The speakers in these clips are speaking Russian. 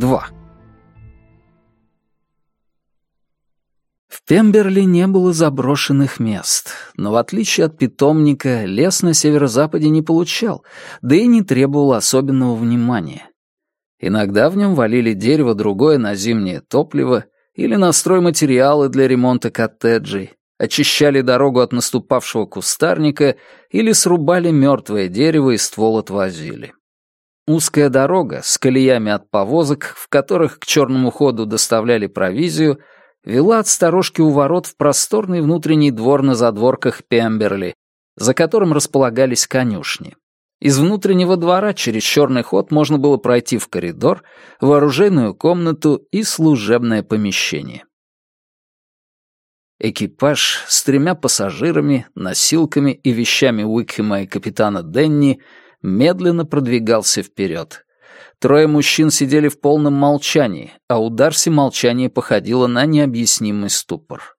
два. В Пемберли не было заброшенных мест, но в отличие от питомника, лес на северо-западе не получал, да и не требовал особенного внимания. Иногда в нем валили дерево другое на зимнее топливо или на стройматериалы для ремонта коттеджей, очищали дорогу от наступавшего кустарника или срубали мертвое дерево и ствол отвозили. Узкая дорога с колеями от повозок, в которых к черному ходу доставляли провизию, вела от сторожки у ворот в просторный внутренний двор на задворках Пемберли, за которым располагались конюшни. Из внутреннего двора через черный ход можно было пройти в коридор, в оружейную комнату и служебное помещение. Экипаж с тремя пассажирами, носилками и вещами Уикхема и капитана Денни — медленно продвигался вперед. Трое мужчин сидели в полном молчании, а у Дарси молчание походило на необъяснимый ступор.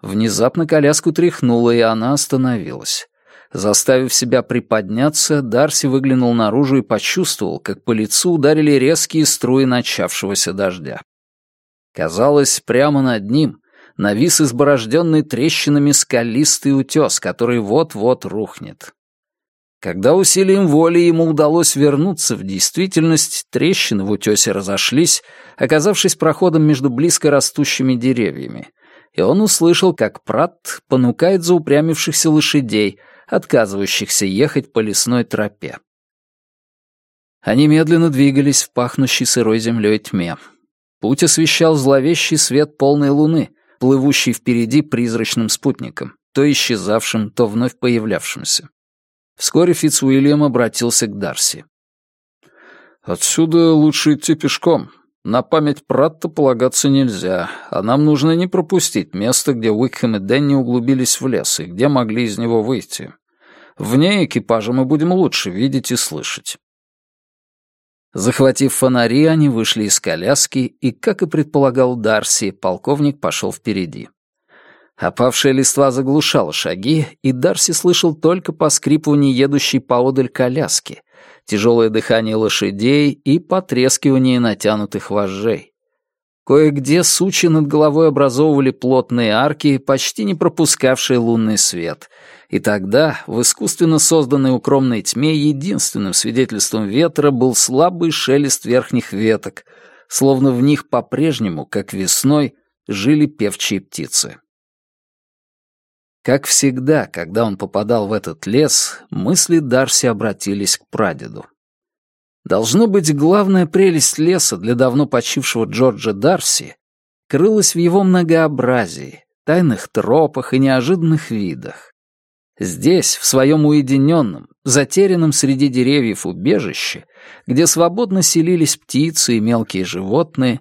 Внезапно коляску тряхнуло, и она остановилась. Заставив себя приподняться, Дарси выглянул наружу и почувствовал, как по лицу ударили резкие струи начавшегося дождя. Казалось, прямо над ним навис изборожденный трещинами скалистый утес, который вот-вот рухнет. Когда усилием воли ему удалось вернуться в действительность, трещины в утесе разошлись, оказавшись проходом между близко растущими деревьями, и он услышал, как прат понукает заупрямившихся лошадей, отказывающихся ехать по лесной тропе. Они медленно двигались в пахнущей сырой землей тьме. Путь освещал зловещий свет полной луны, плывущий впереди призрачным спутником, то исчезавшим, то вновь появлявшимся. Вскоре Фицуильям обратился к Дарси. «Отсюда лучше идти пешком. На память Пратта полагаться нельзя, а нам нужно не пропустить место, где Уикхэм и Дэнни углубились в лес и где могли из него выйти. Вне экипажа мы будем лучше видеть и слышать». Захватив фонари, они вышли из коляски, и, как и предполагал Дарси, полковник пошел впереди. Опавшая листва заглушала шаги, и Дарси слышал только поскрипывание едущей поодаль коляски, тяжелое дыхание лошадей и потрескивание натянутых вожжей. Кое-где сучи над головой образовывали плотные арки, почти не пропускавшие лунный свет. И тогда в искусственно созданной укромной тьме единственным свидетельством ветра был слабый шелест верхних веток, словно в них по-прежнему, как весной, жили певчие птицы. Как всегда, когда он попадал в этот лес, мысли Дарси обратились к прадеду. Должно быть, главная прелесть леса для давно почившего Джорджа Дарси крылась в его многообразии, тайных тропах и неожиданных видах. Здесь, в своем уединенном, затерянном среди деревьев убежище, где свободно селились птицы и мелкие животные,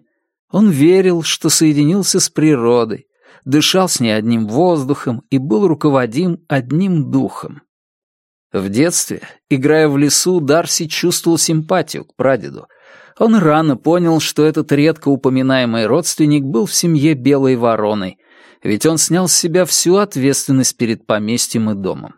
он верил, что соединился с природой, дышал с ней одним воздухом и был руководим одним духом. В детстве, играя в лесу, Дарси чувствовал симпатию к прадеду. Он рано понял, что этот редко упоминаемый родственник был в семье белой вороной, ведь он снял с себя всю ответственность перед поместьем и домом.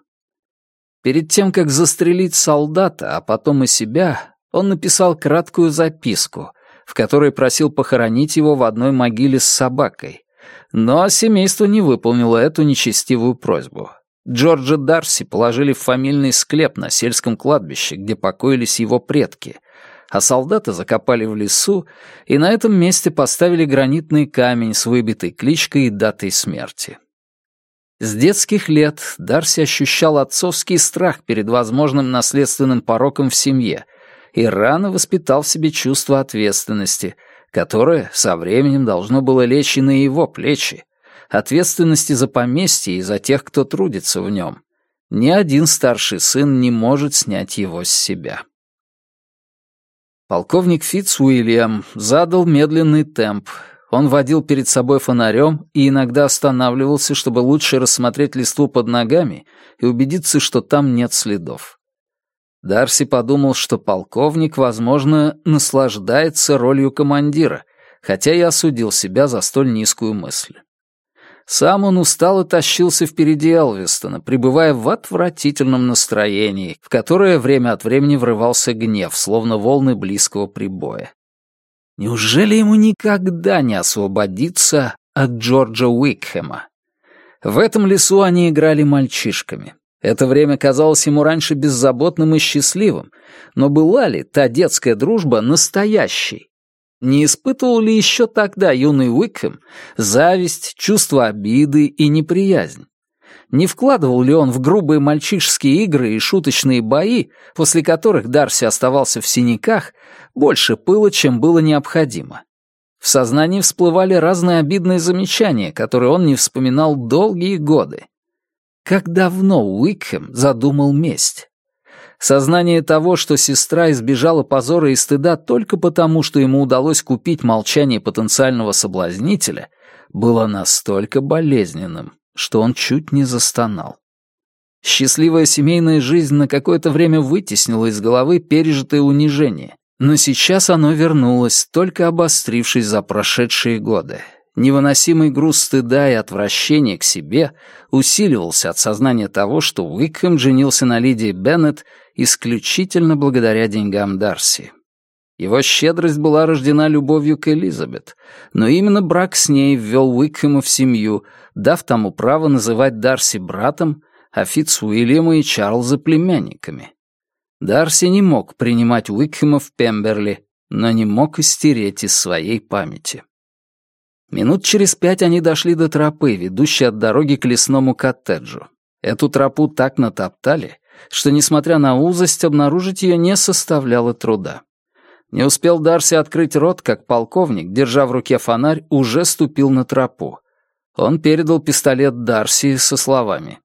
Перед тем, как застрелить солдата, а потом и себя, он написал краткую записку, в которой просил похоронить его в одной могиле с собакой. Но семейство не выполнило эту нечестивую просьбу. Джорджа Дарси положили в фамильный склеп на сельском кладбище, где покоились его предки, а солдаты закопали в лесу и на этом месте поставили гранитный камень с выбитой кличкой и датой смерти. С детских лет Дарси ощущал отцовский страх перед возможным наследственным пороком в семье и рано воспитал в себе чувство ответственности — которое со временем должно было лечь и на его плечи, ответственности за поместье и за тех, кто трудится в нем. Ни один старший сын не может снять его с себя. Полковник Фитц Уильям задал медленный темп. Он водил перед собой фонарем и иногда останавливался, чтобы лучше рассмотреть листву под ногами и убедиться, что там нет следов. Дарси подумал, что полковник, возможно, наслаждается ролью командира, хотя и осудил себя за столь низкую мысль. Сам он устало тащился впереди Элвистона, пребывая в отвратительном настроении, в которое время от времени врывался гнев, словно волны близкого прибоя. Неужели ему никогда не освободиться от Джорджа Уикхема? В этом лесу они играли мальчишками. Это время казалось ему раньше беззаботным и счастливым, но была ли та детская дружба настоящей? Не испытывал ли еще тогда юный Уикхэм зависть, чувство обиды и неприязнь? Не вкладывал ли он в грубые мальчишеские игры и шуточные бои, после которых Дарси оставался в синяках, больше пыла, чем было необходимо? В сознании всплывали разные обидные замечания, которые он не вспоминал долгие годы. Как давно Уикхэм задумал месть? Сознание того, что сестра избежала позора и стыда только потому, что ему удалось купить молчание потенциального соблазнителя, было настолько болезненным, что он чуть не застонал. Счастливая семейная жизнь на какое-то время вытеснила из головы пережитое унижение, но сейчас оно вернулось, только обострившись за прошедшие годы. Невыносимый груз стыда и отвращения к себе усиливался от сознания того, что Уикхэм женился на Лидии Беннет исключительно благодаря деньгам Дарси. Его щедрость была рождена любовью к Элизабет, но именно брак с ней ввел Уикхэма в семью, дав тому право называть Дарси братом, а Фитц Уильяма и Чарльза племянниками. Дарси не мог принимать Уикхэма в Пемберли, но не мог истереть из своей памяти. Минут через пять они дошли до тропы, ведущей от дороги к лесному коттеджу. Эту тропу так натоптали, что, несмотря на узость, обнаружить ее не составляло труда. Не успел Дарси открыть рот, как полковник, держа в руке фонарь, уже ступил на тропу. Он передал пистолет Дарси со словами.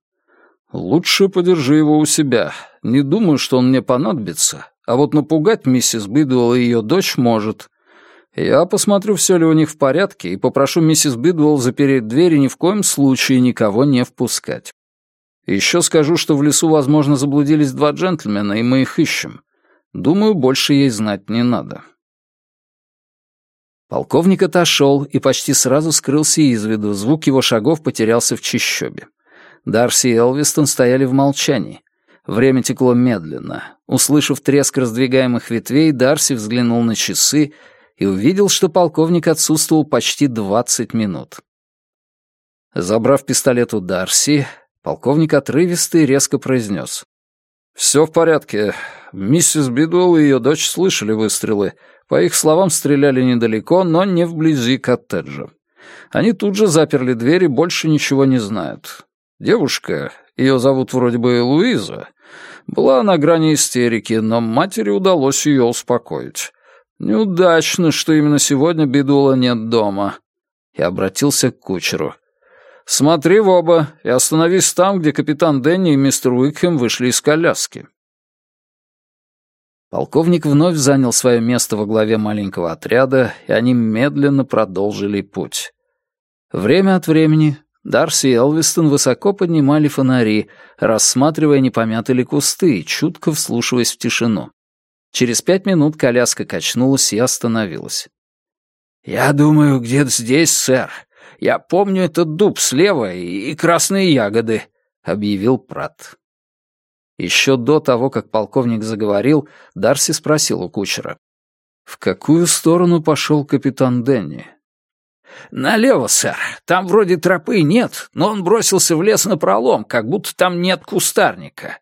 «Лучше подержи его у себя. Не думаю, что он мне понадобится. А вот напугать миссис Бидуэлл и ее дочь может. Я посмотрю, все ли у них в порядке, и попрошу миссис Бидуэлл запереть дверь и ни в коем случае никого не впускать. Еще скажу, что в лесу, возможно, заблудились два джентльмена, и мы их ищем. Думаю, больше ей знать не надо». Полковник отошел и почти сразу скрылся из виду, звук его шагов потерялся в чищобе. Дарси и Элвистон стояли в молчании. Время текло медленно. Услышав треск раздвигаемых ветвей, Дарси взглянул на часы и увидел, что полковник отсутствовал почти 20 минут. Забрав пистолет у Дарси, полковник отрывисто и резко произнес. «Все в порядке. Миссис Бидуэлл и ее дочь слышали выстрелы. По их словам, стреляли недалеко, но не вблизи коттеджа. Они тут же заперли дверь и больше ничего не знают. Девушка, ее зовут вроде бы Луиза, была на грани истерики, но матери удалось ее успокоить. «Неудачно, что именно сегодня Бедула нет дома», — и обратился к кучеру. «Смотри в оба и остановись там, где капитан Дэнни и мистер Уикхем вышли из коляски». Полковник вновь занял свое место во главе маленького отряда, и они медленно продолжили путь. Время от времени Дарси и Элвистон высоко поднимали фонари, рассматривая непомятые кусты и чутко вслушиваясь в тишину. Через пять минут коляска качнулась и остановилась. «Я думаю, где-то здесь, сэр. Я помню этот дуб слева и красные ягоды», — объявил Прат. Еще до того, как полковник заговорил, Дарси спросил у кучера. «В какую сторону пошел капитан Денни?» «Налево, сэр. Там вроде тропы нет, но он бросился в лес напролом, как будто там нет кустарника.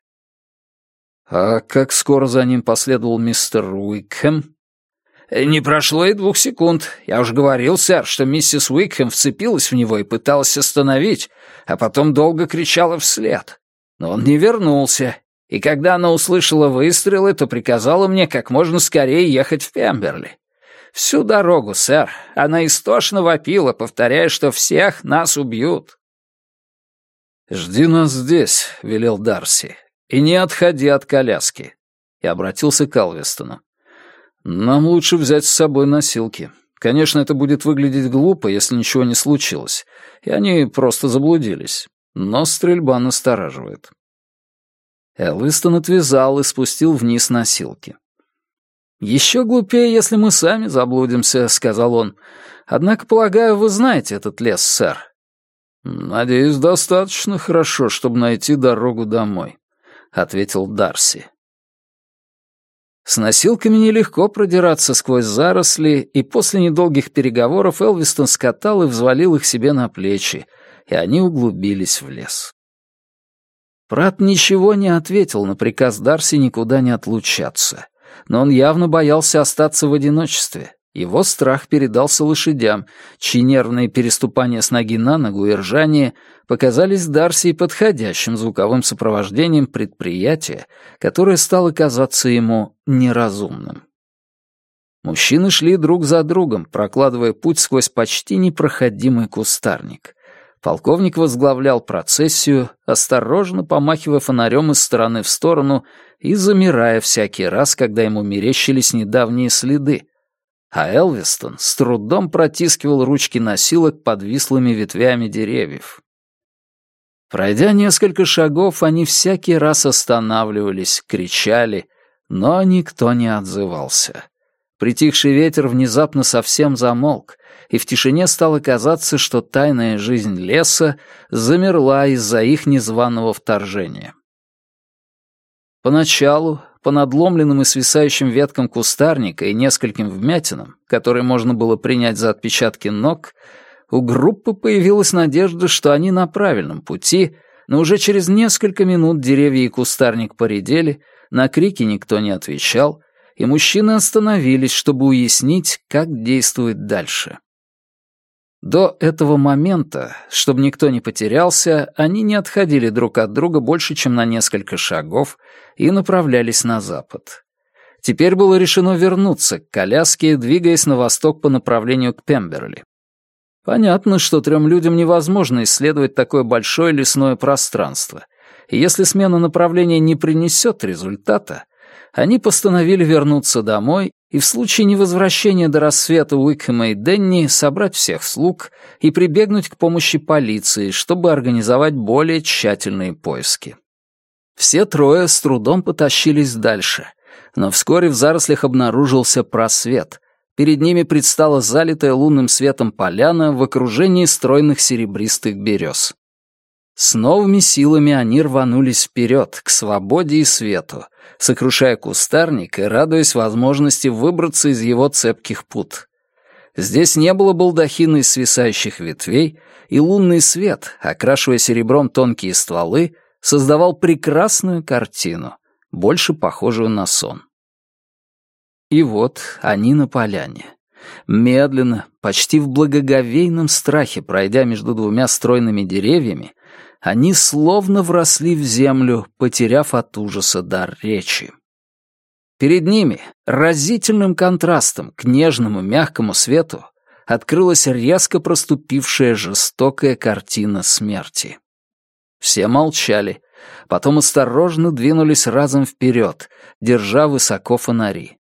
«А как скоро за ним последовал мистер Уикхэм?» э, «Не прошло и двух секунд. Я уже говорил, сэр, что миссис Уикхэм вцепилась в него и пыталась остановить, а потом долго кричала вслед. Но он не вернулся, и когда она услышала выстрелы, то приказала мне как можно скорее ехать в Пемберли. Всю дорогу, сэр, она истошно вопила, повторяя, что всех нас убьют». «Жди нас здесь», — велел Дарси. И не отходи от коляски. Я обратился к Алвестону. Нам лучше взять с собой носилки. Конечно, это будет выглядеть глупо, если ничего не случилось, и они просто заблудились. Но стрельба настораживает. Элвистон отвязал и спустил вниз носилки. «Еще глупее, если мы сами заблудимся», — сказал он. «Однако, полагаю, вы знаете этот лес, сэр». «Надеюсь, достаточно хорошо, чтобы найти дорогу домой». — ответил Дарси. С носилками нелегко продираться сквозь заросли, и после недолгих переговоров Элвистон скатал и взвалил их себе на плечи, и они углубились в лес. Прат ничего не ответил на приказ Дарси никуда не отлучаться, но он явно боялся остаться в одиночестве. Его страх передался лошадям, чьи нервные переступания с ноги на ногу и ржание показались Дарси подходящим звуковым сопровождением предприятия, которое стало казаться ему неразумным. Мужчины шли друг за другом, прокладывая путь сквозь почти непроходимый кустарник. Полковник возглавлял процессию, осторожно помахивая фонарем из стороны в сторону и замирая всякий раз, когда ему мерещились недавние следы. А Элвистон с трудом протискивал ручки носилок под вислыми ветвями деревьев. Пройдя несколько шагов, они всякий раз останавливались, кричали, но никто не отзывался. Притихший ветер внезапно совсем замолк, и в тишине стало казаться, что тайная жизнь леса замерла из-за их незваного вторжения. Поначалу, по надломленным и свисающим веткам кустарника и нескольким вмятинам, которые можно было принять за отпечатки ног, у группы появилась надежда, что они на правильном пути, но уже через несколько минут деревья и кустарник поредели, на крики никто не отвечал, и мужчины остановились, чтобы уяснить, как действует дальше. До этого момента, чтобы никто не потерялся, они не отходили друг от друга больше, чем на несколько шагов, и направлялись на запад. Теперь было решено вернуться к коляске, двигаясь на восток по направлению к Пемберли. Понятно, что трем людям невозможно исследовать такое большое лесное пространство. И если смена направления не принесет результата, они постановили вернуться домой и в случае невозвращения до рассвета Уикхэма и Денни собрать всех слуг и прибегнуть к помощи полиции, чтобы организовать более тщательные поиски. Все трое с трудом потащились дальше, но вскоре в зарослях обнаружился просвет, Перед ними предстала залитая лунным светом поляна в окружении стройных серебристых берез. С новыми силами они рванулись вперед, к свободе и свету, сокрушая кустарник и радуясь возможности выбраться из его цепких пут. Здесь не было балдахина из свисающих ветвей, и лунный свет, окрашивая серебром тонкие стволы, создавал прекрасную картину, больше похожую на сон. И вот они на поляне. Медленно, почти в благоговейном страхе, пройдя между двумя стройными деревьями, они словно вросли в землю, потеряв от ужаса дар речи. Перед ними, разительным контрастом к нежному мягкому свету, открылась резко проступившая жестокая картина смерти. Все молчали, потом осторожно двинулись разом вперед, держа высоко фонари.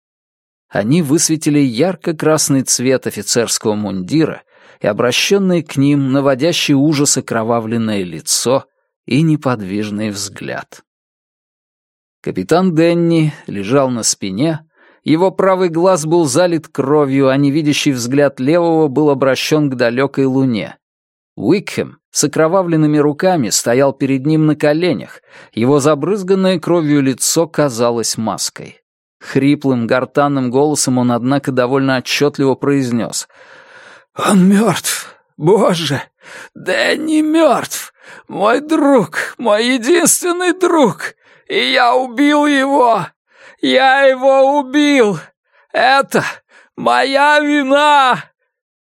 Они высветили ярко-красный цвет офицерского мундира и обращенное к ним наводящее ужас окровавленное лицо и неподвижный взгляд. Капитан Денни лежал на спине, его правый глаз был залит кровью, а невидящий взгляд левого был обращен к далекой луне. Уикхем с окровавленными руками стоял перед ним на коленях, его забрызганное кровью лицо казалось маской. Хриплым, гортанным голосом он, однако, довольно отчетливо произнес. «Он мертв! Боже! Да не мертв! Мой друг! Мой единственный друг! И я убил его! Я его убил! Это моя вина!»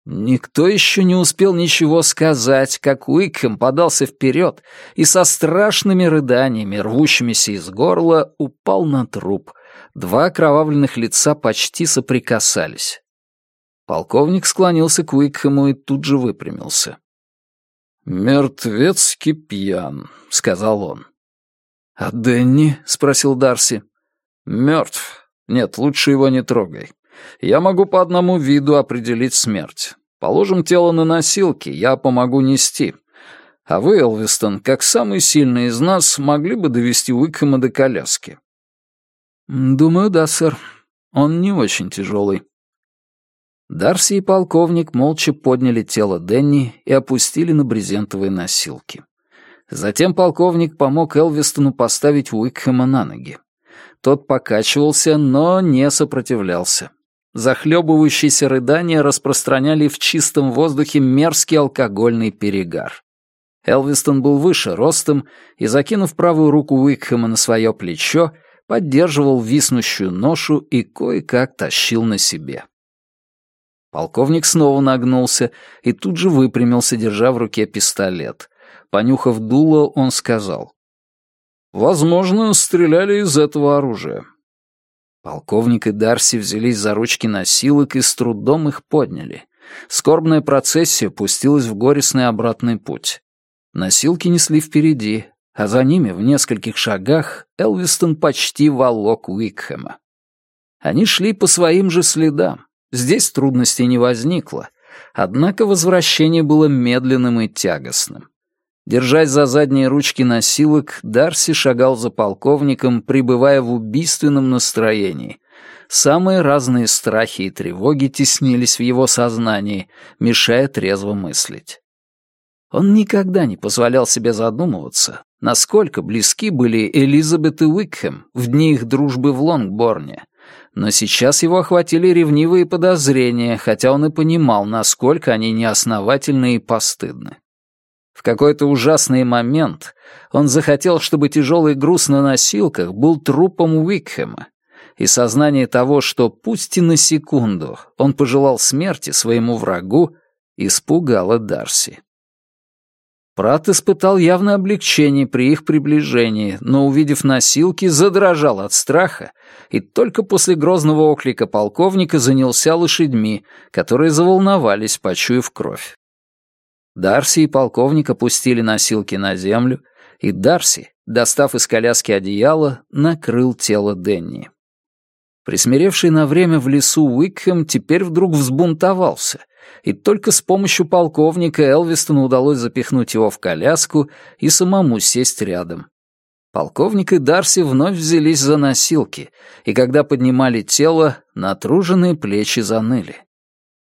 Никто еще не успел ничего сказать, как Уикхэм подался вперед и со страшными рыданиями, рвущимися из горла, упал на труп, Два окровавленных лица почти соприкасались. Полковник склонился к Уикхэму и тут же выпрямился. «Мертвецки пьян», — сказал он. «А Дэнни?» — спросил Дарси. «Мертв. Нет, лучше его не трогай. Я могу по одному виду определить смерть. Положим тело на носилки, я помогу нести. А вы, Элвистон, как самый сильный из нас, могли бы довести Уикхэма до коляски. «Думаю, да, сэр. Он не очень тяжелый». Дарси и полковник молча подняли тело Денни и опустили на брезентовые носилки. Затем полковник помог Элвистону поставить Уикхэма на ноги. Тот покачивался, но не сопротивлялся. Захлебывающиеся рыдания распространяли в чистом воздухе мерзкий алкогольный перегар. Элвистон был выше ростом и, закинув правую руку Уикхэма на свое плечо, поддерживал виснущую ношу и кое-как тащил на себе. Полковник снова нагнулся и тут же выпрямился, держа в руке пистолет. Понюхав дуло, он сказал. «Возможно, стреляли из этого оружия». Полковник и Дарси взялись за ручки носилок и с трудом их подняли. Скорбная процессия пустилась в горестный обратный путь. Носилки несли впереди, а за ними в нескольких шагах Элвистон почти волок Уикхэма. Они шли по своим же следам. Здесь трудностей не возникло. Однако возвращение было медленным и тягостным. Держась за задние ручки носилок, Дарси шагал за полковником, пребывая в убийственном настроении. Самые разные страхи и тревоги теснились в его сознании, мешая трезво мыслить. Он никогда не позволял себе задумываться, насколько близки были Элизабет и Уикхэм в дни их дружбы в Лонгборне. Но сейчас его охватили ревнивые подозрения, хотя он и понимал, насколько они неосновательны и постыдны. В какой-то ужасный момент он захотел, чтобы тяжелый груз на носилках был трупом Уикхэма, и сознание того, что пусть и на секунду он пожелал смерти своему врагу, испугало Дарси. Прат испытал явное облегчение при их приближении, но, увидев носилки, задрожал от страха и только после грозного оклика полковника занялся лошадьми, которые заволновались, почуяв кровь. Дарси и полковник опустили носилки на землю, и Дарси, достав из коляски одеяло, накрыл тело Денни. Присмиревший на время в лесу Уикхэм теперь вдруг взбунтовался, и только с помощью полковника Элвистону удалось запихнуть его в коляску и самому сесть рядом. Полковник и Дарси вновь взялись за носилки, и когда поднимали тело, натруженные плечи заныли.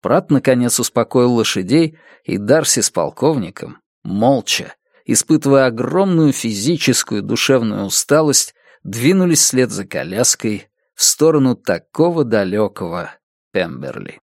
Прат, наконец, успокоил лошадей, и Дарси с полковником, молча, испытывая огромную физическую и душевную усталость, двинулись вслед за коляской в сторону такого далекого Пемберли.